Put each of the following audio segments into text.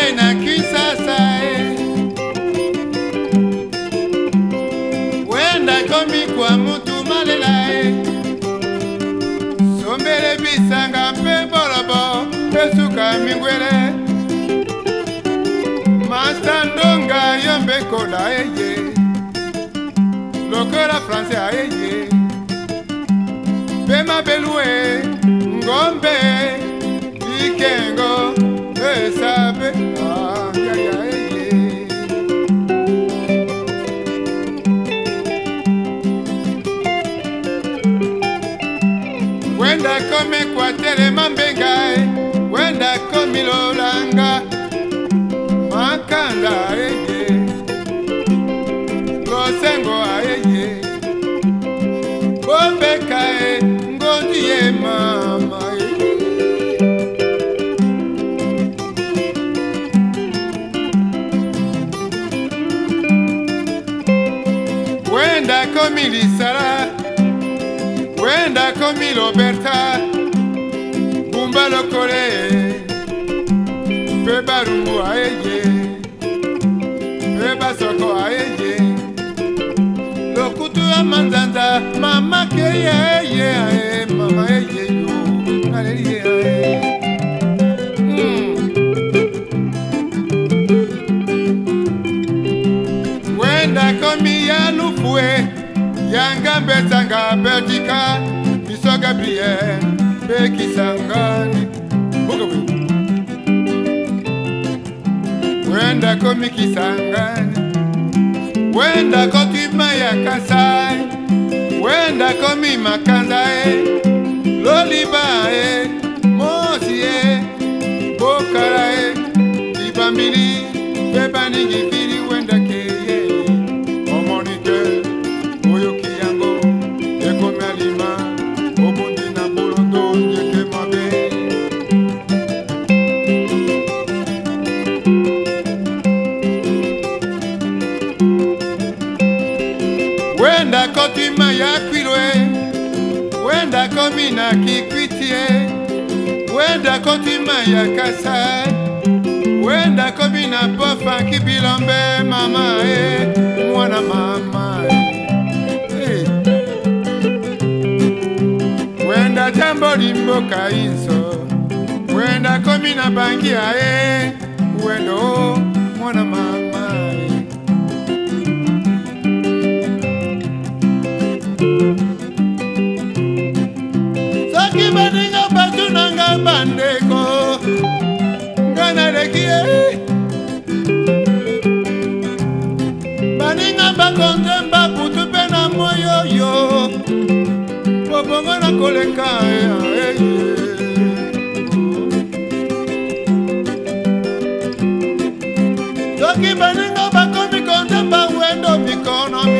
Eh. we na kisasa e wenda komi kwa mutu malela e sombele bisanga mpe bolobo mpe suka mingwele masa ndonga yo mbekola eye lokola francais ayeye mpe eh, mabelue ngombe ikengo wenda komi ekwatelema mbenga wenda komi lolanga makanda eye ngosengo ayeye bombeka e ngondi ye mama e. wenda komi lisala kwenda komi roberta ngumba lokole mpe barungu ayeye mpe basoko ayeye lokutu ya manzanza mama ke yeye aye mama eyeye ekisanga belgika biso gabriel mpe ekisangani wenda komikisangani wenda kokima ya kasai wenda komima kanza e loliba e mosi e bokala e libambili mpe baningifili wenda yakwilwe wendako komina kikwitie wenda kotima ya kasa wendako mina pofa kibilombe mama e mwana mama e. wenda jambo limboka inso wendako mina bangia e wendo mwana mama bandeko nga naleki ye baninga bakongemba butu mpe na moi oyo pobongo na koleka eye eh, eh. soki baninga bakomi konzemba wendo mikono mi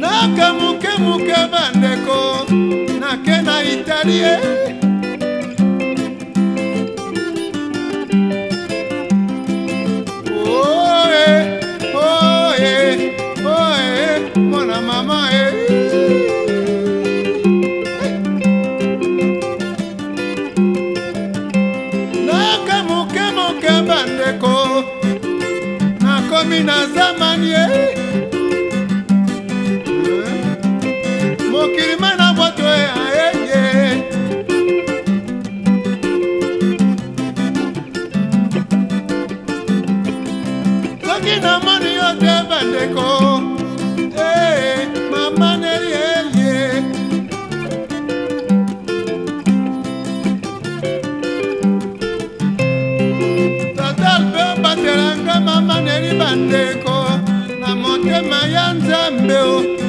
nakamukemuke bandeko nake na italie oh, eh, oh, eh, oh, eh, mona mama eh. nakomi na zamani ye eh. mokili ma na bwato eh, ayeye soki namoni yo te bandeko naleli bandeko na motema ya nzambe o